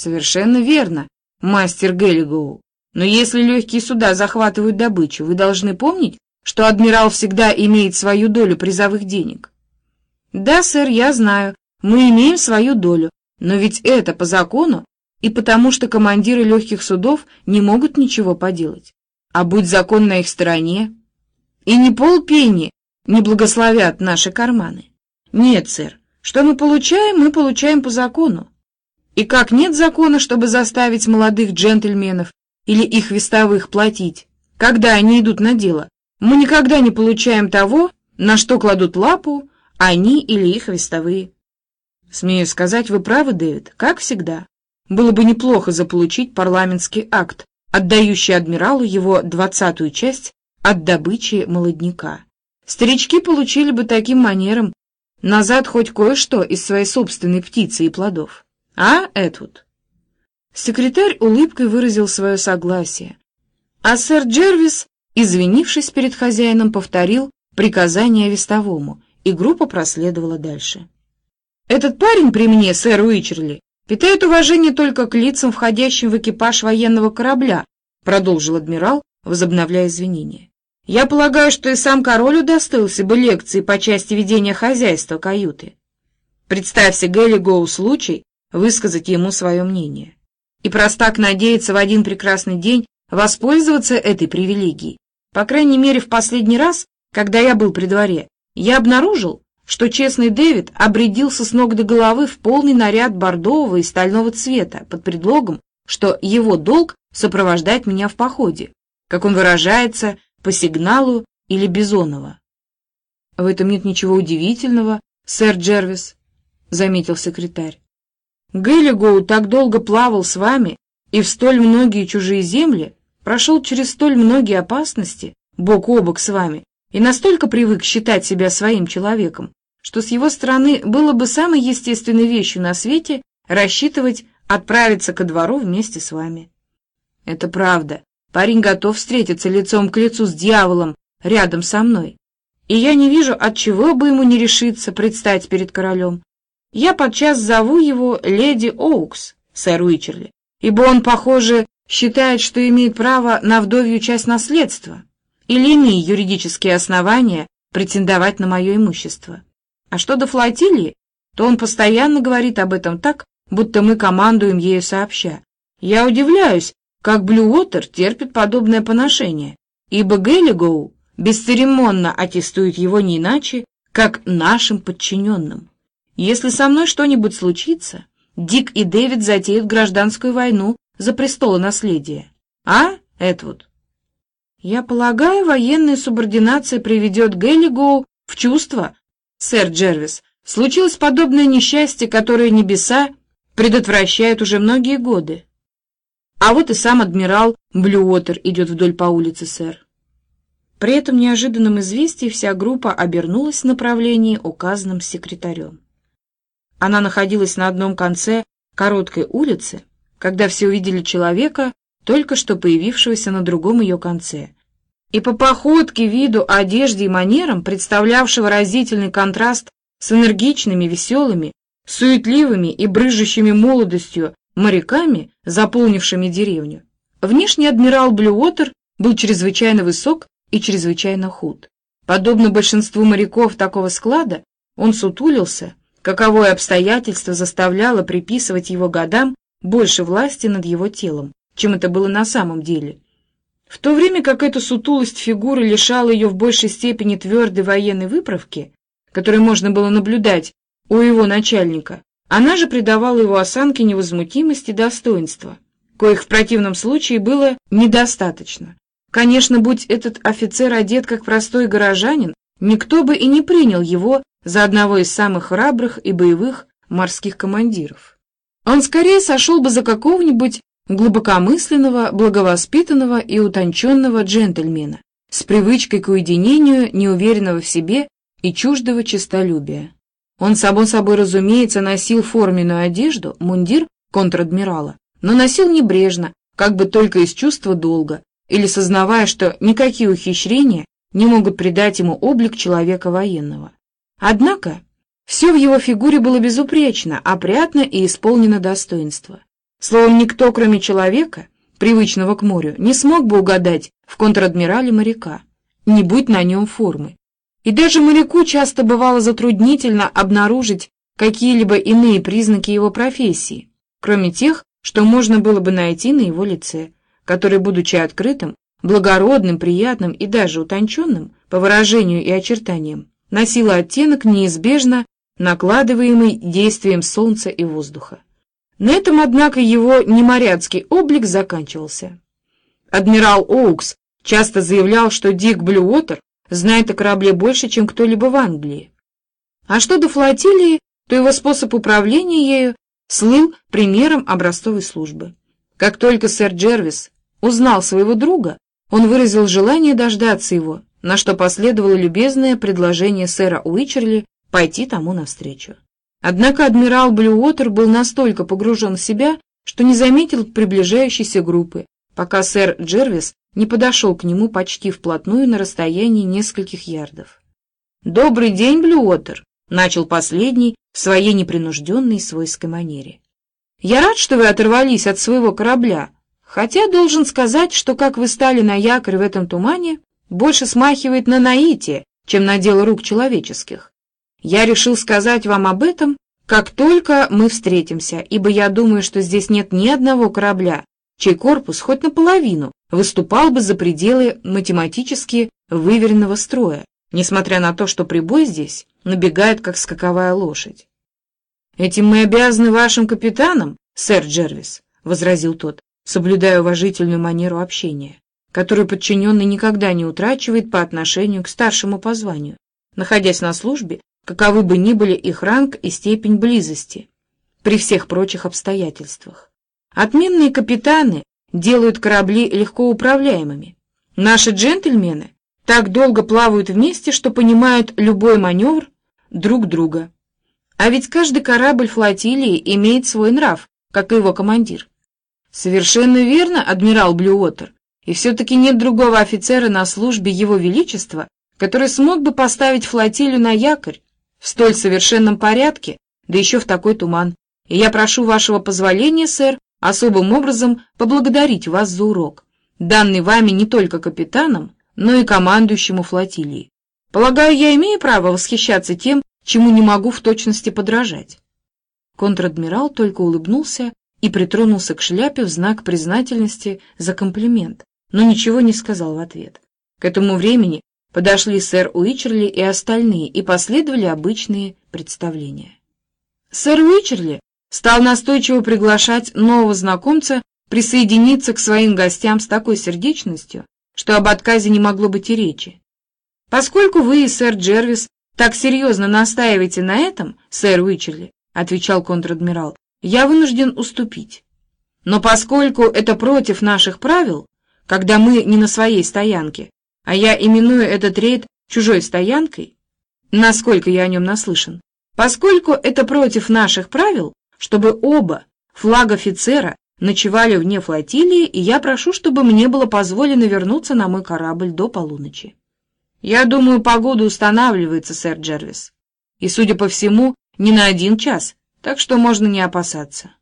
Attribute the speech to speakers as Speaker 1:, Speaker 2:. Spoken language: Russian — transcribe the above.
Speaker 1: Совершенно верно, мастер Геллигоу. Но если легкие суда захватывают добычу, вы должны помнить, что адмирал всегда имеет свою долю призовых денег. Да, сэр, я знаю, мы имеем свою долю, но ведь это по закону и потому что командиры легких судов не могут ничего поделать. А будь закон на их стороне, и не полпенни не благословят наши карманы. Нет, сэр, что мы получаем, мы получаем по закону. И как нет закона, чтобы заставить молодых джентльменов или их вестовых платить, когда они идут на дело, мы никогда не получаем того, на что кладут лапу они или их вестовые. Смею сказать, вы правы, Дэвид, как всегда. Было бы неплохо заполучить парламентский акт, отдающий адмиралу его двадцатую часть от добычи молодняка. Старички получили бы таким манером назад хоть кое-что из своей собственной птицы и плодов. А, Этвуд? Секретарь улыбкой выразил свое согласие, а сэр Джервис, извинившись перед хозяином, повторил приказание вестовому, и группа проследовала дальше. «Этот парень при мне, сэр Уичерли, питает уважение только к лицам, входящим в экипаж военного корабля», продолжил адмирал, возобновляя извинения. «Я полагаю, что и сам король удостоился бы лекции по части ведения хозяйства каюты. Представься Гелли случай высказать ему свое мнение. И простак надеется в один прекрасный день воспользоваться этой привилегией. По крайней мере, в последний раз, когда я был при дворе, я обнаружил, что честный Дэвид обрядился с ног до головы в полный наряд бордового и стального цвета под предлогом, что его долг сопровождать меня в походе, как он выражается, по сигналу или Бизонова. «В этом нет ничего удивительного, сэр Джервис», — заметил секретарь. «Геллигоу так долго плавал с вами и в столь многие чужие земли, прошел через столь многие опасности, бок о бок с вами, и настолько привык считать себя своим человеком, что с его стороны было бы самой естественной вещью на свете рассчитывать отправиться ко двору вместе с вами. Это правда. Парень готов встретиться лицом к лицу с дьяволом рядом со мной. И я не вижу, от чего бы ему не решиться предстать перед королем. Я подчас зову его леди Оукс, сэр Уичерли, ибо он, похоже, считает, что имеет право на вдовью часть наследства или имеет юридические основания претендовать на мое имущество. А что до флотилии, то он постоянно говорит об этом так, будто мы командуем ею сообща. Я удивляюсь, как Блюотер терпит подобное поношение, ибо Геллигоу бесцеремонно аттестует его не иначе, как нашим подчиненным. Если со мной что-нибудь случится, Дик и Дэвид затеют гражданскую войну за престолонаследие. А, Эдвуд? Я полагаю, военная субординация приведет Геллигоу в чувство, сэр Джервис. Случилось подобное несчастье, которое небеса предотвращают уже многие годы. А вот и сам адмирал Блюотер идет вдоль по улице, сэр. При этом неожиданном известии вся группа обернулась в направлении, указанном секретарем. Она находилась на одном конце короткой улицы, когда все увидели человека, только что появившегося на другом ее конце. И по походке, виду, одежде и манерам, представлявшего разительный контраст с энергичными, веселыми, суетливыми и брыжущими молодостью моряками, заполнившими деревню. Внешний адмирал Блюотер был чрезвычайно высок и чрезвычайно худ. Подобно большинству моряков такого склада, он сутулился, каковое обстоятельство заставляло приписывать его годам больше власти над его телом, чем это было на самом деле. В то время как эта сутулость фигуры лишала ее в большей степени твердой военной выправки, которой можно было наблюдать у его начальника, она же придавала его осанке невозмутимость и достоинство, коих в противном случае было недостаточно. Конечно, будь этот офицер одет как простой горожанин, никто бы и не принял его за одного из самых храбрых и боевых морских командиров. Он скорее сошел бы за какого-нибудь глубокомысленного, благовоспитанного и утонченного джентльмена с привычкой к уединению, неуверенного в себе и чуждого честолюбия. Он, само собой разумеется, носил форменную одежду, мундир контр-адмирала, но носил небрежно, как бы только из чувства долга, или сознавая, что никакие ухищрения не могут придать ему облик человека военного. Однако все в его фигуре было безупречно, опрятно и исполнено достоинства. Словом, никто, кроме человека, привычного к морю, не смог бы угадать в контр-адмирале моряка, не будь на нем формы. И даже моряку часто бывало затруднительно обнаружить какие-либо иные признаки его профессии, кроме тех, что можно было бы найти на его лице, который, будучи открытым, благородным, приятным и даже утонченным по выражению и очертаниям, носило оттенок неизбежно накладываемый действием солнца и воздуха. На этом, однако, его неморяцкий облик заканчивался. Адмирал Оукс часто заявлял, что Дик Блюотер знает о корабле больше, чем кто-либо в Англии. А что до флотилии, то его способ управления ею слыл примером образцовой службы. Как только сэр Джервис узнал своего друга, он выразил желание дождаться его, на что последовало любезное предложение сэра Уичерли пойти тому навстречу. Однако адмирал Блюотер был настолько погружен в себя, что не заметил приближающейся группы, пока сэр Джервис не подошел к нему почти вплотную на расстоянии нескольких ярдов. «Добрый день, Блюотер!» — начал последний в своей непринужденной свойской манере. «Я рад, что вы оторвались от своего корабля, хотя должен сказать, что как вы стали на якорь в этом тумане, больше смахивает на наитие, чем на дело рук человеческих. Я решил сказать вам об этом, как только мы встретимся, ибо я думаю, что здесь нет ни одного корабля, чей корпус хоть наполовину выступал бы за пределы математически выверенного строя, несмотря на то, что прибой здесь набегает, как скаковая лошадь. «Этим мы обязаны вашим капитанам, сэр Джервис», — возразил тот, соблюдая уважительную манеру общения, которую подчиненный никогда не утрачивает по отношению к старшему по званию, находясь на службе каковы бы ни были их ранг и степень близости, при всех прочих обстоятельствах. Отменные капитаны делают корабли легко управляемыми. Наши джентльмены так долго плавают вместе, что понимают любой маневр друг друга. А ведь каждый корабль флотилии имеет свой нрав, как и его командир. Совершенно верно, адмирал Блюотер, и все-таки нет другого офицера на службе Его Величества, который смог бы поставить флотилию на якорь в столь совершенном порядке, да еще в такой туман. И я прошу вашего позволения, сэр, особым образом поблагодарить вас за урок, данный вами не только капитаном, но и командующему флотилии. Полагаю, я имею право восхищаться тем, чему не могу в точности подражать. Контр-адмирал только улыбнулся и притронулся к шляпе в знак признательности за комплимент, но ничего не сказал в ответ. К этому времени Подошли сэр Уичерли и остальные, и последовали обычные представления. Сэр Уичерли стал настойчиво приглашать нового знакомца присоединиться к своим гостям с такой сердечностью, что об отказе не могло быть и речи. «Поскольку вы и сэр Джервис так серьезно настаиваете на этом, сэр Уичерли, — отвечал контр-адмирал, — я вынужден уступить. Но поскольку это против наших правил, когда мы не на своей стоянке, а я именую этот рейд чужой стоянкой, насколько я о нем наслышан, поскольку это против наших правил, чтобы оба флаг офицера ночевали вне флотилии, и я прошу, чтобы мне было позволено вернуться на мой корабль до полуночи. Я думаю, погода устанавливается, сэр Джервис, и, судя по всему, не на один час, так что можно не опасаться.